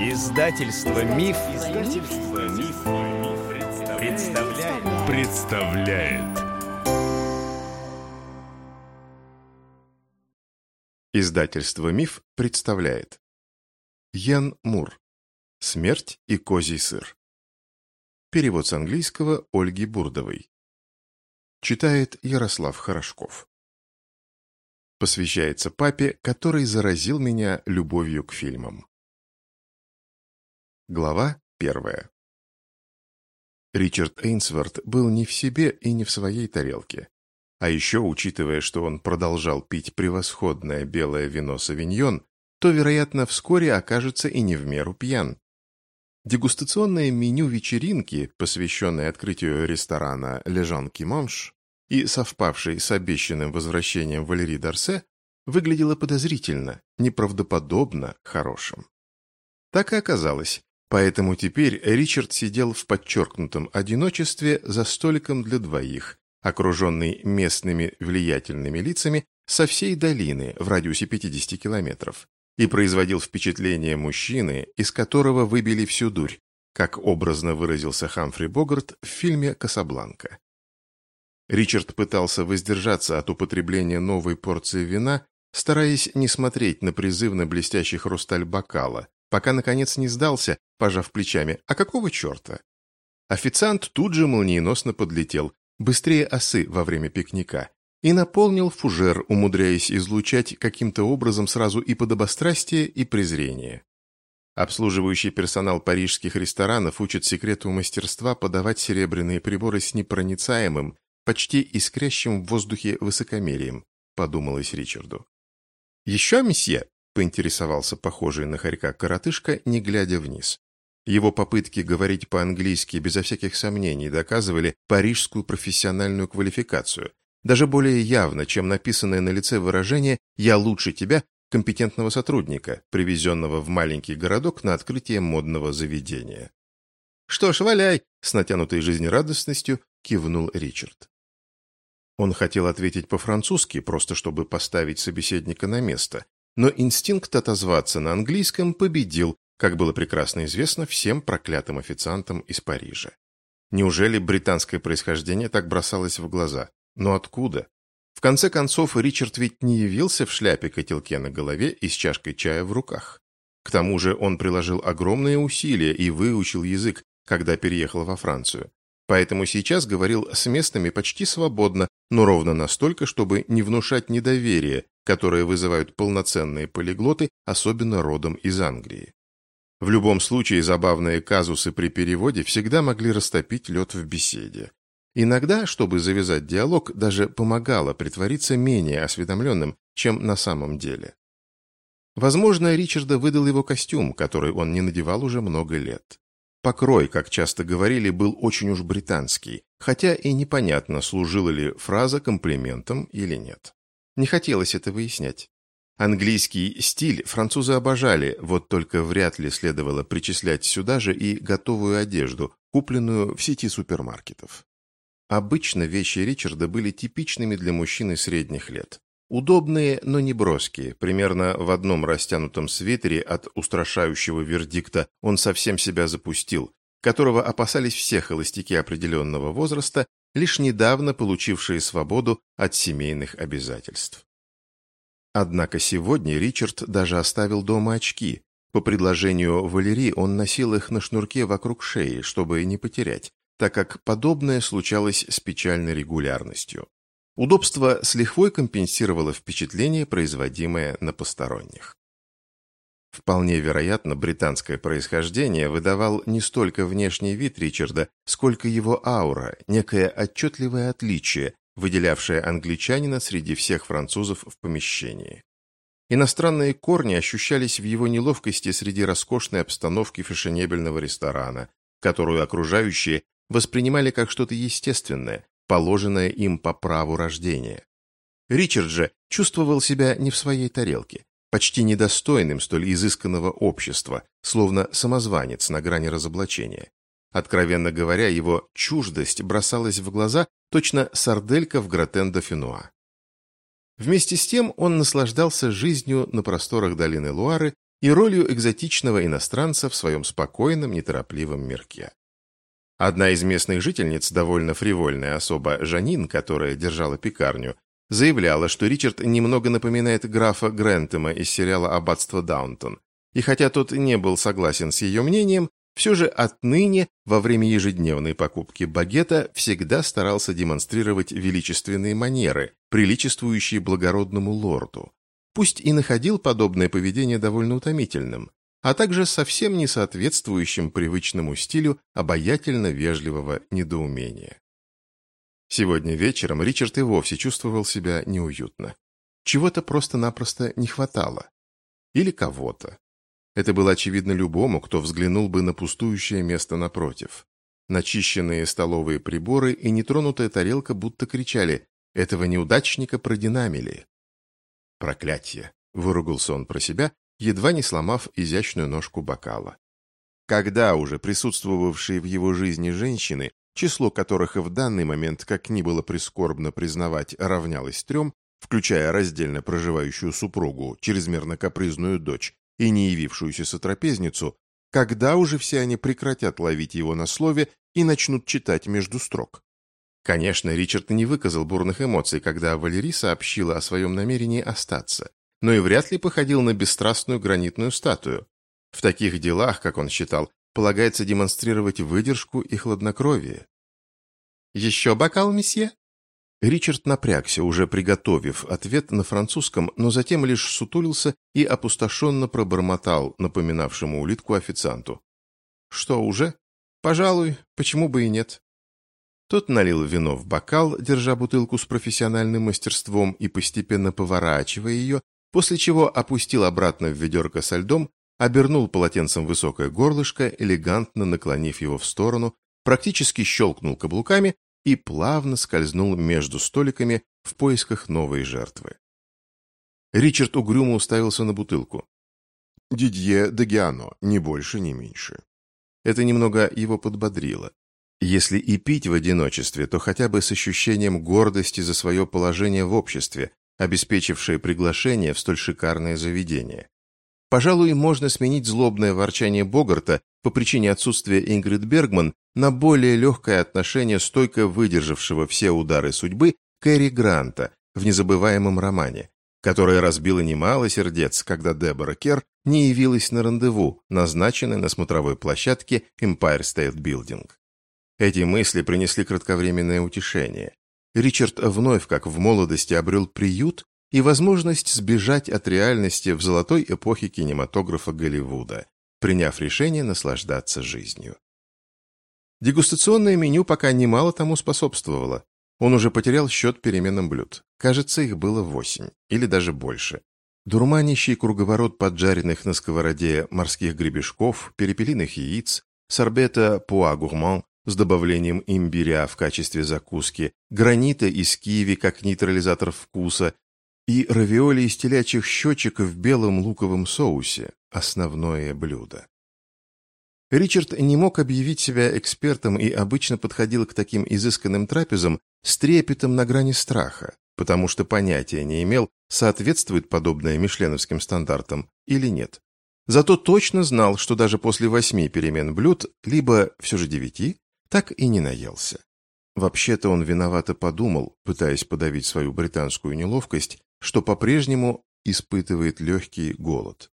Издательство Миф, Издательство Миф, представляет. представляет. Издательство Миф представляет. Ян Мур. Смерть и козий сыр. Перевод с английского Ольги Бурдовой. Читает Ярослав Хорошков посвящается папе, который заразил меня любовью к фильмам. Глава первая. Ричард Эйнсворт был не в себе и не в своей тарелке. А еще, учитывая, что он продолжал пить превосходное белое вино «Савиньон», то, вероятно, вскоре окажется и не в меру пьян. Дегустационное меню вечеринки, посвященное открытию ресторана «Лежан Кимонш», и совпавшей с обещанным возвращением Валерии Дарсе, выглядела подозрительно, неправдоподобно хорошим. Так и оказалось, поэтому теперь Ричард сидел в подчеркнутом одиночестве за столиком для двоих, окруженный местными влиятельными лицами со всей долины в радиусе 50 километров, и производил впечатление мужчины, из которого выбили всю дурь, как образно выразился Хамфри Богарт в фильме «Касабланка». Ричард пытался воздержаться от употребления новой порции вина, стараясь не смотреть на призывно блестящий хрусталь бокала, пока, наконец, не сдался, пожав плечами. «А какого черта?» Официант тут же молниеносно подлетел, быстрее осы во время пикника, и наполнил фужер, умудряясь излучать каким-то образом сразу и подобострастие, и презрение. Обслуживающий персонал парижских ресторанов учит секрету мастерства подавать серебряные приборы с непроницаемым, почти искрящим в воздухе высокомерием, подумалось Ричарду. «Еще, месье?» – поинтересовался похожий на хорька коротышка, не глядя вниз. Его попытки говорить по-английски безо всяких сомнений доказывали парижскую профессиональную квалификацию, даже более явно, чем написанное на лице выражение «я лучше тебя» компетентного сотрудника, привезенного в маленький городок на открытие модного заведения. «Что ж, валяй!» – с натянутой жизнерадостностью кивнул Ричард. Он хотел ответить по-французски, просто чтобы поставить собеседника на место, но инстинкт отозваться на английском победил, как было прекрасно известно всем проклятым официантам из Парижа. Неужели британское происхождение так бросалось в глаза? Но откуда? В конце концов, Ричард ведь не явился в шляпе-котелке на голове и с чашкой чая в руках. К тому же он приложил огромные усилия и выучил язык, когда переехал во Францию. Поэтому сейчас говорил с местными почти свободно, но ровно настолько, чтобы не внушать недоверие, которое вызывают полноценные полиглоты, особенно родом из Англии. В любом случае, забавные казусы при переводе всегда могли растопить лед в беседе. Иногда, чтобы завязать диалог, даже помогало притвориться менее осведомленным, чем на самом деле. Возможно, Ричарда выдал его костюм, который он не надевал уже много лет. Покрой, как часто говорили, был очень уж британский, хотя и непонятно, служила ли фраза комплиментом или нет. Не хотелось это выяснять. Английский стиль французы обожали, вот только вряд ли следовало причислять сюда же и готовую одежду, купленную в сети супермаркетов. Обычно вещи Ричарда были типичными для мужчины средних лет. Удобные, но не броские. Примерно в одном растянутом свитере от устрашающего вердикта он совсем себя запустил, которого опасались все холостяки определенного возраста, лишь недавно получившие свободу от семейных обязательств. Однако сегодня Ричард даже оставил дома очки. По предложению Валерии он носил их на шнурке вокруг шеи, чтобы не потерять, так как подобное случалось с печальной регулярностью. Удобство с лихвой компенсировало впечатление, производимое на посторонних. Вполне вероятно, британское происхождение выдавал не столько внешний вид Ричарда, сколько его аура, некое отчетливое отличие, выделявшее англичанина среди всех французов в помещении. Иностранные корни ощущались в его неловкости среди роскошной обстановки фешенебельного ресторана, которую окружающие воспринимали как что-то естественное, положенное им по праву рождения. Ричард же чувствовал себя не в своей тарелке, почти недостойным столь изысканного общества, словно самозванец на грани разоблачения. Откровенно говоря, его чуждость бросалась в глаза точно сарделька в гратен де Фенуа. Вместе с тем он наслаждался жизнью на просторах долины Луары и ролью экзотичного иностранца в своем спокойном, неторопливом мирке. Одна из местных жительниц, довольно фривольная особа Жанин, которая держала пекарню, заявляла, что Ричард немного напоминает графа Грентема из сериала «Аббатство Даунтон». И хотя тот не был согласен с ее мнением, все же отныне, во время ежедневной покупки багета, всегда старался демонстрировать величественные манеры, приличествующие благородному лорду. Пусть и находил подобное поведение довольно утомительным, а также совсем не соответствующим привычному стилю обаятельно вежливого недоумения. Сегодня вечером Ричард и вовсе чувствовал себя неуютно. Чего-то просто-напросто не хватало. Или кого-то. Это было очевидно любому, кто взглянул бы на пустующее место напротив. Начищенные столовые приборы и нетронутая тарелка будто кричали «Этого неудачника продинамили». «Проклятье!» — выругался он про себя едва не сломав изящную ножку бокала. Когда уже присутствовавшие в его жизни женщины, число которых в данный момент, как ни было прискорбно признавать, равнялось трем, включая раздельно проживающую супругу, чрезмерно капризную дочь и не явившуюся сотрапезницу, когда уже все они прекратят ловить его на слове и начнут читать между строк? Конечно, Ричард не выказал бурных эмоций, когда Валерий сообщила о своем намерении остаться но и вряд ли походил на бесстрастную гранитную статую. В таких делах, как он считал, полагается демонстрировать выдержку и хладнокровие. «Еще бокал, месье?» Ричард напрягся, уже приготовив ответ на французском, но затем лишь сутулился и опустошенно пробормотал напоминавшему улитку официанту. «Что, уже? Пожалуй, почему бы и нет?» Тот налил вино в бокал, держа бутылку с профессиональным мастерством и постепенно поворачивая ее, после чего опустил обратно в ведерко со льдом, обернул полотенцем высокое горлышко, элегантно наклонив его в сторону, практически щелкнул каблуками и плавно скользнул между столиками в поисках новой жертвы. Ричард угрюмо уставился на бутылку. Дидье де Гиано, ни больше, ни меньше. Это немного его подбодрило. Если и пить в одиночестве, то хотя бы с ощущением гордости за свое положение в обществе, обеспечившее приглашение в столь шикарное заведение. Пожалуй, можно сменить злобное ворчание Богарта по причине отсутствия Ингрид Бергман на более легкое отношение стойко выдержавшего все удары судьбы Кэрри Гранта в незабываемом романе, которое разбило немало сердец, когда Дебора Кер не явилась на рандеву, назначенное на смотровой площадке Empire State Building. Эти мысли принесли кратковременное утешение. Ричард вновь, как в молодости, обрел приют и возможность сбежать от реальности в золотой эпохе кинематографа Голливуда, приняв решение наслаждаться жизнью. Дегустационное меню пока немало тому способствовало. Он уже потерял счет переменным блюд. Кажется, их было восемь, или даже больше. Дурманящий круговорот поджаренных на сковороде морских гребешков, перепелиных яиц, сорбета пуа-гурман, с добавлением имбиря в качестве закуски, гранита из киви как нейтрализатор вкуса и равиоли из телячьих щечек в белом луковом соусе – основное блюдо. Ричард не мог объявить себя экспертом и обычно подходил к таким изысканным трапезам с трепетом на грани страха, потому что понятия не имел, соответствует подобное мишленовским стандартам или нет. Зато точно знал, что даже после восьми перемен блюд, либо все же девяти, так и не наелся. Вообще-то он виновато подумал, пытаясь подавить свою британскую неловкость, что по-прежнему испытывает легкий голод.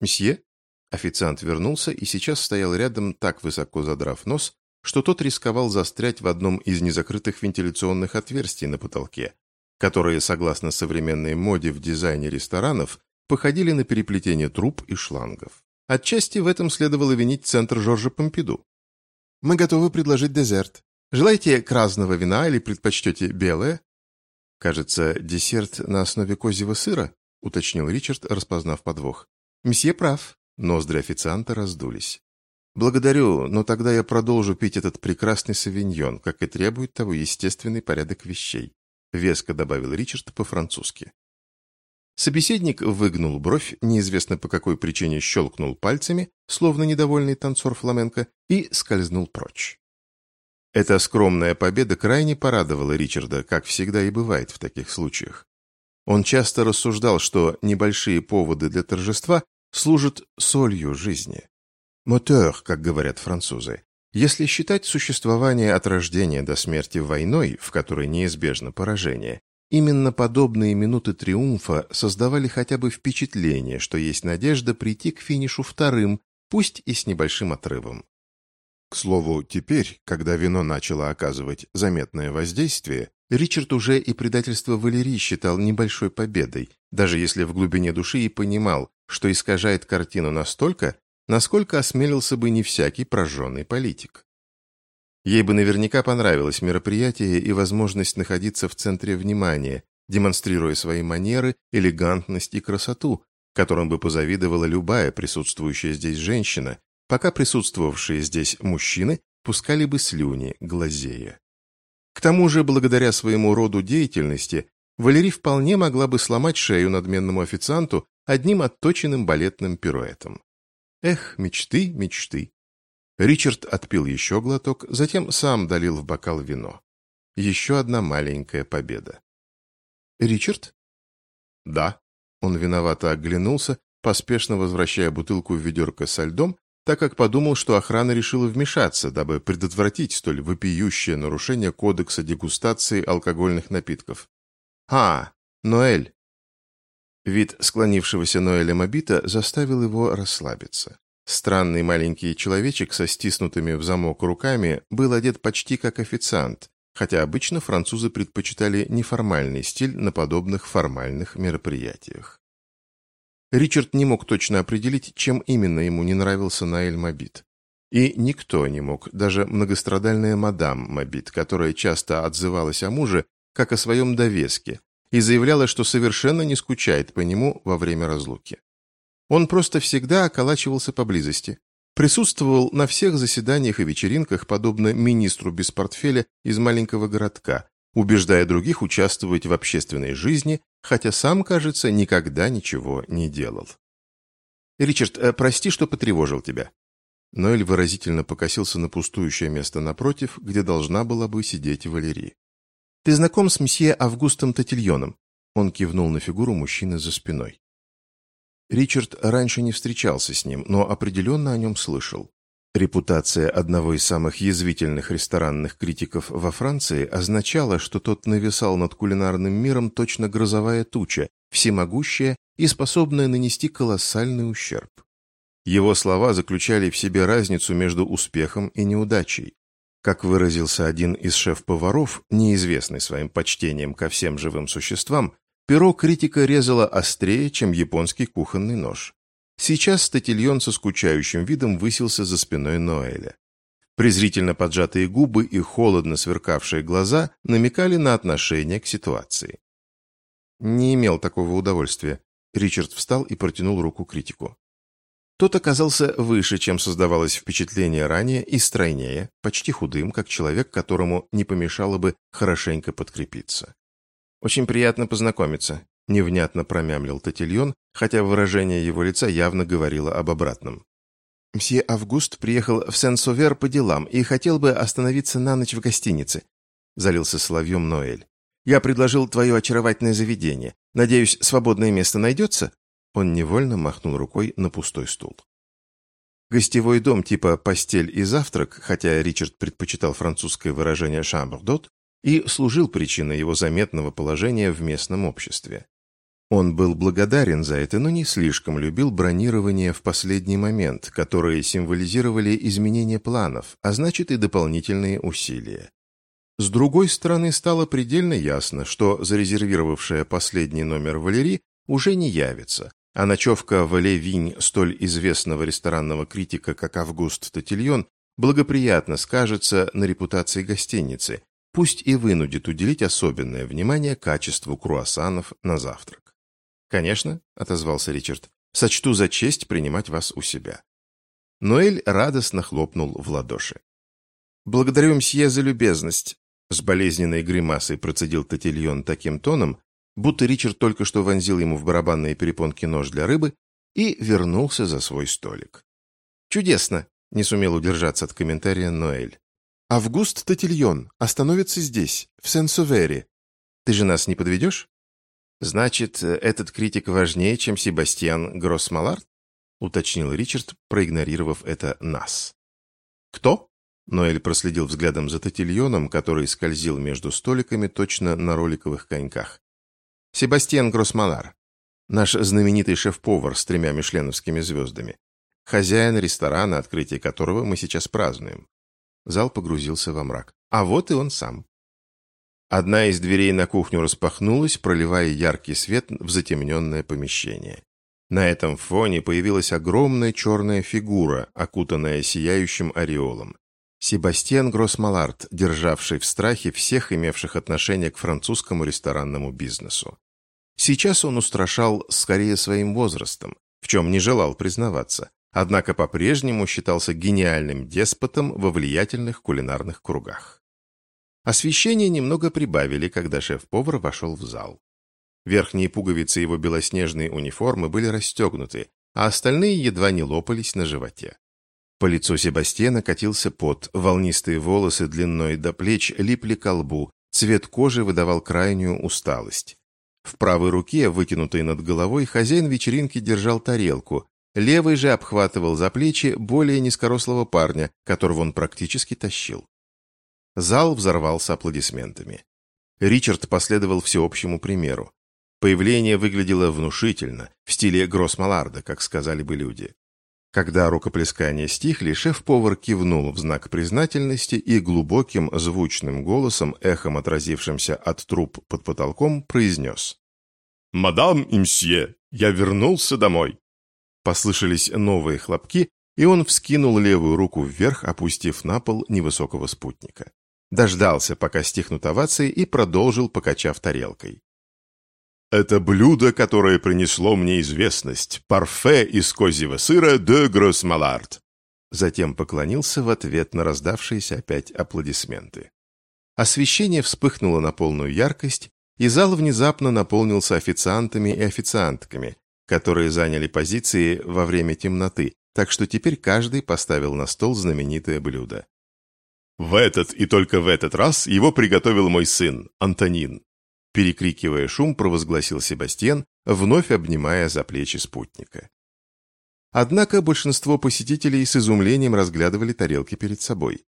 «Мсье?» Официант вернулся и сейчас стоял рядом, так высоко задрав нос, что тот рисковал застрять в одном из незакрытых вентиляционных отверстий на потолке, которые, согласно современной моде в дизайне ресторанов, походили на переплетение труб и шлангов. Отчасти в этом следовало винить центр Жоржа Помпиду. Мы готовы предложить дезерт. Желаете красного вина или предпочтете белое? Кажется, десерт на основе козьего сыра, уточнил Ричард, распознав подвох. Месье прав. Ноздри официанта раздулись. «Благодарю, но тогда я продолжу пить этот прекрасный савиньон, как и требует того естественный порядок вещей», — веско добавил Ричард по-французски. Собеседник выгнул бровь, неизвестно по какой причине щелкнул пальцами, словно недовольный танцор фламенко, и скользнул прочь. Эта скромная победа крайне порадовала Ричарда, как всегда и бывает в таких случаях. Он часто рассуждал, что небольшие поводы для торжества служит солью жизни. Мотор, как говорят французы. Если считать существование от рождения до смерти войной, в которой неизбежно поражение, именно подобные минуты триумфа создавали хотя бы впечатление, что есть надежда прийти к финишу вторым, пусть и с небольшим отрывом. К слову, теперь, когда вино начало оказывать заметное воздействие, Ричард уже и предательство Валерии считал небольшой победой, даже если в глубине души и понимал, что искажает картину настолько, насколько осмелился бы не всякий прожженный политик. Ей бы наверняка понравилось мероприятие и возможность находиться в центре внимания, демонстрируя свои манеры, элегантность и красоту, которым бы позавидовала любая присутствующая здесь женщина, пока присутствовавшие здесь мужчины пускали бы слюни, глазея. К тому же, благодаря своему роду деятельности, Валерий вполне могла бы сломать шею надменному официанту одним отточенным балетным пируэтом. Эх, мечты, мечты. Ричард отпил еще глоток, затем сам долил в бокал вино. Еще одна маленькая победа. «Ричард?» «Да». Он виновато оглянулся, поспешно возвращая бутылку в ведерко со льдом, так как подумал, что охрана решила вмешаться, дабы предотвратить столь вопиющее нарушение кодекса дегустации алкогольных напитков. «А, Ноэль!» Вид склонившегося Ноэля Мобита заставил его расслабиться. Странный маленький человечек со стиснутыми в замок руками был одет почти как официант, хотя обычно французы предпочитали неформальный стиль на подобных формальных мероприятиях. Ричард не мог точно определить, чем именно ему не нравился Ноэль Мобит. И никто не мог, даже многострадальная мадам Мобит, которая часто отзывалась о муже как о своем довеске и заявляла, что совершенно не скучает по нему во время разлуки. Он просто всегда околачивался поблизости, присутствовал на всех заседаниях и вечеринках, подобно министру без портфеля из маленького городка, убеждая других участвовать в общественной жизни, хотя сам, кажется, никогда ничего не делал. «Ричард, э, прости, что потревожил тебя». Ноэль выразительно покосился на пустующее место напротив, где должна была бы сидеть Валерий. «Ты знаком с месье Августом Татильоном?» Он кивнул на фигуру мужчины за спиной. Ричард раньше не встречался с ним, но определенно о нем слышал. Репутация одного из самых язвительных ресторанных критиков во Франции означала, что тот нависал над кулинарным миром точно грозовая туча, всемогущая и способная нанести колоссальный ущерб. Его слова заключали в себе разницу между успехом и неудачей. Как выразился один из шеф-поваров, неизвестный своим почтением ко всем живым существам, перо критика резало острее, чем японский кухонный нож. Сейчас статильон со скучающим видом высился за спиной Ноэля. Презрительно поджатые губы и холодно сверкавшие глаза намекали на отношение к ситуации. Не имел такого удовольствия. Ричард встал и протянул руку критику. Тот оказался выше, чем создавалось впечатление ранее, и стройнее, почти худым, как человек, которому не помешало бы хорошенько подкрепиться. «Очень приятно познакомиться», — невнятно промямлил Татильон, хотя выражение его лица явно говорило об обратном. «Мсье Август приехал в Сен-Совер по делам и хотел бы остановиться на ночь в гостинице», — залился соловьем Ноэль. «Я предложил твое очаровательное заведение. Надеюсь, свободное место найдется?» Он невольно махнул рукой на пустой стул. Гостевой дом типа «постель и завтрак», хотя Ричард предпочитал французское выражение «шамбр-дот», и служил причиной его заметного положения в местном обществе. Он был благодарен за это, но не слишком любил бронирование в последний момент, которые символизировали изменение планов, а значит и дополнительные усилия. С другой стороны, стало предельно ясно, что зарезервировавшая последний номер Валерий уже не явится, а ночевка в Ле столь известного ресторанного критика, как Август Татильон, благоприятно скажется на репутации гостиницы, пусть и вынудит уделить особенное внимание качеству круассанов на завтрак. «Конечно», — отозвался Ричард, — «сочту за честь принимать вас у себя». Ноэль радостно хлопнул в ладоши. «Благодарю мсье за любезность», — с болезненной гримасой процедил Татильон таким тоном, будто Ричард только что вонзил ему в барабанные перепонки нож для рыбы и вернулся за свой столик. «Чудесно!» — не сумел удержаться от комментария Ноэль. «Август Татильон остановится здесь, в Сен-Сувере. Ты же нас не подведешь?» Значит, этот критик важнее, чем Себастьян Гроссмалард? уточнил Ричард, проигнорировав это «нас». «Кто?» Ноэль проследил взглядом за Татильоном, который скользил между столиками точно на роликовых коньках. «Себастьян Гроссманар, наш знаменитый шеф-повар с тремя мишленовскими звездами, хозяин ресторана, открытие которого мы сейчас празднуем». Зал погрузился во мрак. А вот и он сам. Одна из дверей на кухню распахнулась, проливая яркий свет в затемненное помещение. На этом фоне появилась огромная черная фигура, окутанная сияющим ореолом. Себастьян Гроссмаларт, державший в страхе всех имевших отношение к французскому ресторанному бизнесу. Сейчас он устрашал скорее своим возрастом, в чем не желал признаваться, однако по-прежнему считался гениальным деспотом во влиятельных кулинарных кругах. Освещение немного прибавили, когда шеф-повар вошел в зал. Верхние пуговицы его белоснежной униформы были расстегнуты, а остальные едва не лопались на животе. По лицу Себастьяна катился пот, волнистые волосы длиной до плеч липли к лбу, цвет кожи выдавал крайнюю усталость. В правой руке, вытянутой над головой, хозяин вечеринки держал тарелку, левый же обхватывал за плечи более низкорослого парня, которого он практически тащил. Зал взорвался аплодисментами. Ричард последовал всеобщему примеру. Появление выглядело внушительно, в стиле Гроссмаларда, как сказали бы люди. Когда рукоплескания стихли, шеф-повар кивнул в знак признательности и глубоким звучным голосом, эхом отразившимся от труб под потолком, произнес. «Мадам и мсье, я вернулся домой!» Послышались новые хлопки, и он вскинул левую руку вверх, опустив на пол невысокого спутника. Дождался, пока стихнут овации, и продолжил, покачав тарелкой. Это блюдо, которое принесло мне известность. Парфе из козьего сыра де Гроссмалард. Затем поклонился в ответ на раздавшиеся опять аплодисменты. Освещение вспыхнуло на полную яркость, и зал внезапно наполнился официантами и официантками, которые заняли позиции во время темноты, так что теперь каждый поставил на стол знаменитое блюдо. В этот и только в этот раз его приготовил мой сын, Антонин. Перекрикивая шум, провозгласил Себастьян, вновь обнимая за плечи спутника. Однако большинство посетителей с изумлением разглядывали тарелки перед собой.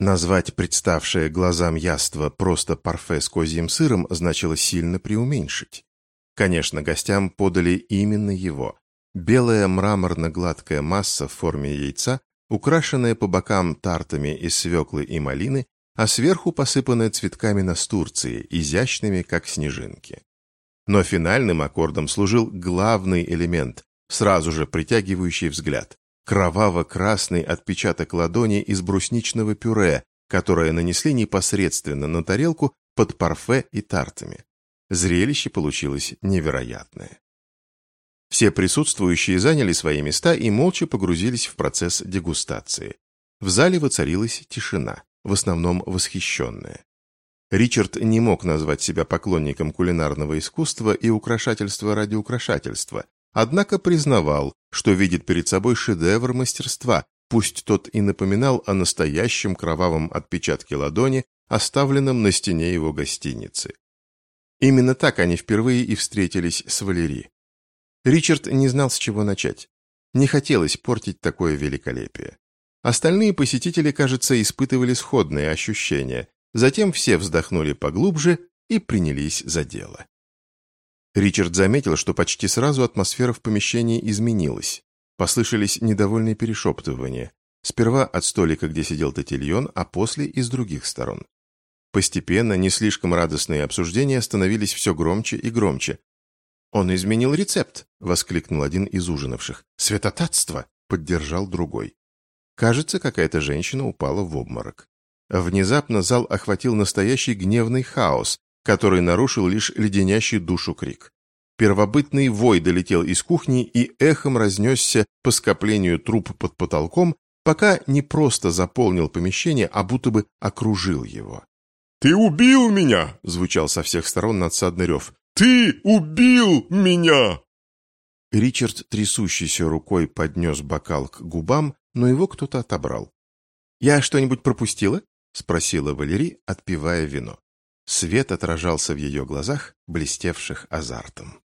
Назвать представшее глазам яство просто парфе с козьим сыром значило сильно преуменьшить. Конечно, гостям подали именно его. Белая мраморно-гладкая масса в форме яйца, украшенная по бокам тартами из свеклы и малины а сверху посыпанная цветками настурции, изящными, как снежинки. Но финальным аккордом служил главный элемент, сразу же притягивающий взгляд. Кроваво-красный отпечаток ладони из брусничного пюре, которое нанесли непосредственно на тарелку под парфе и тартами. Зрелище получилось невероятное. Все присутствующие заняли свои места и молча погрузились в процесс дегустации. В зале воцарилась тишина в основном восхищенная. Ричард не мог назвать себя поклонником кулинарного искусства и украшательства ради украшательства, однако признавал, что видит перед собой шедевр мастерства, пусть тот и напоминал о настоящем кровавом отпечатке ладони, оставленном на стене его гостиницы. Именно так они впервые и встретились с Валери. Ричард не знал, с чего начать. Не хотелось портить такое великолепие. Остальные посетители, кажется, испытывали сходные ощущения. Затем все вздохнули поглубже и принялись за дело. Ричард заметил, что почти сразу атмосфера в помещении изменилась. Послышались недовольные перешептывания. Сперва от столика, где сидел Татильон, а после и с других сторон. Постепенно не слишком радостные обсуждения становились все громче и громче. «Он изменил рецепт!» — воскликнул один из ужинавших. «Святотатство!» — поддержал другой. Кажется, какая-то женщина упала в обморок. Внезапно зал охватил настоящий гневный хаос, который нарушил лишь леденящий душу крик. Первобытный вой долетел из кухни и эхом разнесся по скоплению труп под потолком, пока не просто заполнил помещение, а будто бы окружил его. «Ты убил меня!» — звучал со всех сторон надсадный рев. «Ты убил меня!» Ричард, трясущейся рукой, поднес бокал к губам, но его кто-то отобрал. «Я что-нибудь пропустила?» — спросила Валерий, отпивая вино. Свет отражался в ее глазах, блестевших азартом.